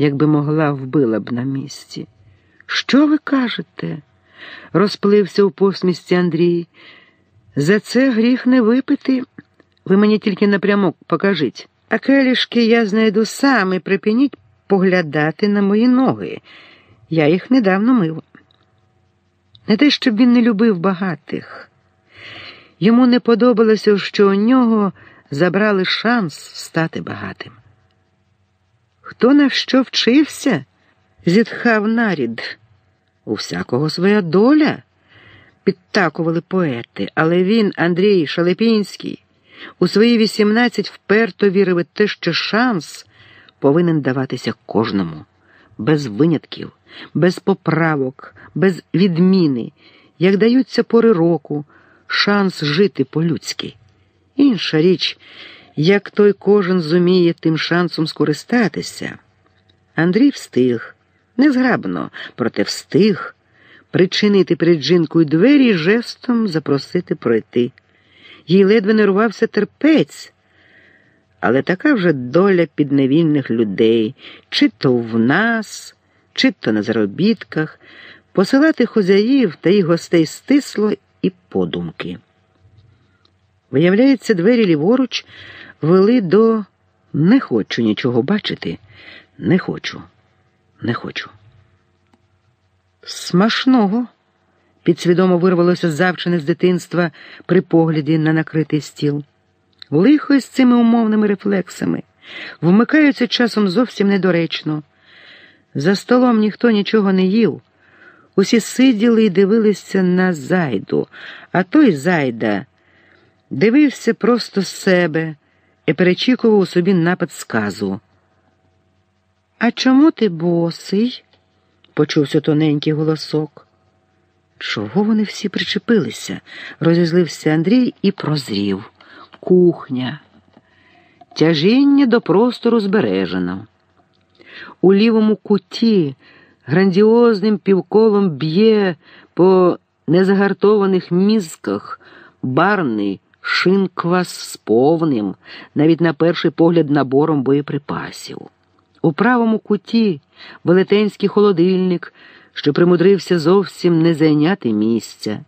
якби могла, вбила б на місці. Що ви кажете? розплився у посмісті Андрій. За це гріх не випити. Ви мені тільки напрямок покажіть. А келішки я знайду сам і припиніть поглядати на мої ноги. Я їх недавно мив. Не те, щоб він не любив багатих. Йому не подобалося, що у нього забрали шанс стати багатим. Хто на що вчився? зітхав нарід. У всякого своя доля, підтакували поети, але він, Андрій Шалепінський, у свої 18 вперто вірив у те, що шанс повинен даватися кожному, без винятків, без поправок, без відміни, як даються пори року, шанс жити по-людськи. Інша річ, як той кожен зуміє тим шансом скористатися. Андрій встиг, незграбно, проте встиг причинити перед жінкою двері і жестом запросити пройти. Їй ледве не рвався терпець, але така вже доля підневільних людей, чи то в нас, чи то на заробітках, посилати хозяїв та їх гостей стисло і подумки. Виявляється, двері ліворуч вели до не хочу нічого бачити, не хочу, не хочу. Смашного, підсвідомо вирвалося завчене з дитинства при погляді на накритий стіл. Лихо з цими умовними рефлексами вмикаються часом зовсім недоречно. За столом ніхто нічого не їв. Усі сиділи і дивилися на зайду, а той зайда дивився просто з себе і перечікував у собі напад сказу. А чому ти босий? почувся тоненький голосок. Чого вони всі причепилися? розізлився Андрій і прозрів. Кухня. Тяжіння до простору збережено. У лівому куті грандіозним півколом б'є по незагартованих мізках барний шинквас з повним, навіть на перший погляд набором боєприпасів. У правому куті велетенський холодильник, що примудрився зовсім не зайняти місця.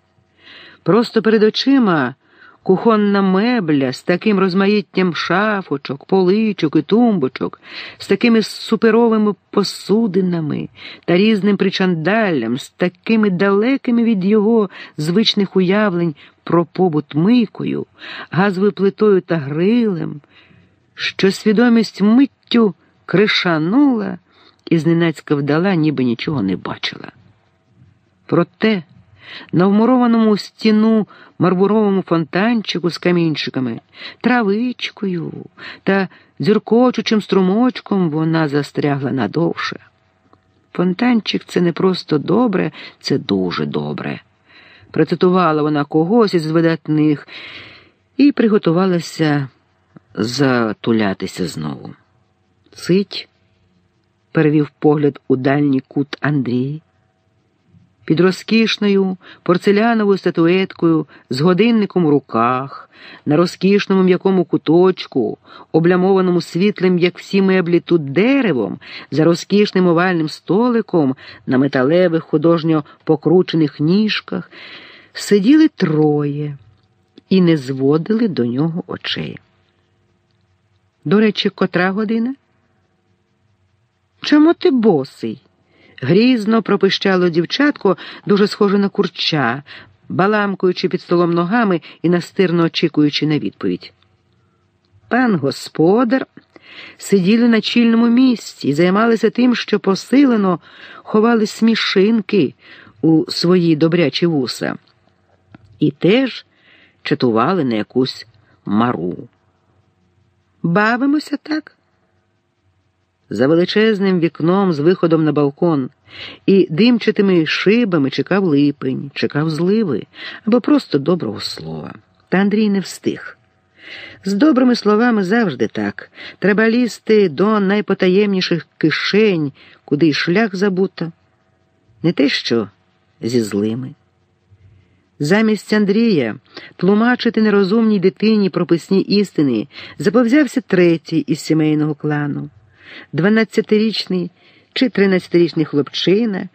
Просто перед очима кухонна мебля з таким розмаїттям шафочок, поличок і тумбочок, з такими суперовими посудинами та різним причандаллям, з такими далекими від його звичних уявлень про побут мийкою, газовою плитою та грилем, що свідомість миттю кришанула і зненацька вдала, ніби нічого не бачила. Проте на вмурованому стіну мармуровому фонтанчику з камінчиками, травичкою та дзюркочучим струмочком вона застрягла надовше. Фонтанчик це не просто добре, це дуже добре. Процитувала вона когось із видатних і приготувалася затулятися знову. Цить, перевів погляд у дальній кут Андрій. Під розкішною порцеляновою статуеткою з годинником у руках, на розкішному м'якому куточку, облямованому світлим, як всі меблі тут деревом, за розкішним овальним столиком на металевих художньо покручених ніжках, сиділи троє і не зводили до нього очей. До речі, котра година? Чому ти босий? Грізно пропищало дівчатко, дуже схоже на курча, баламкуючи під столом ногами і настирно очікуючи на відповідь. Пан господар сиділи на чільному місці і займалися тим, що посилено ховали смішинки у свої добрячі вуса, і теж чатували на якусь мару. Бавимося так? За величезним вікном з виходом на балкон і димчатими шибами чекав липень, чекав зливи або просто доброго слова. Та Андрій не встиг. З добрими словами завжди так. Треба лізти до найпотаємніших кишень, куди й шлях забуто. Не те що зі злими. Замість Андрія тлумачити нерозумній дитині прописні істини заповзявся третій із сімейного клану. 12-річний чи 13-річний хлопчина,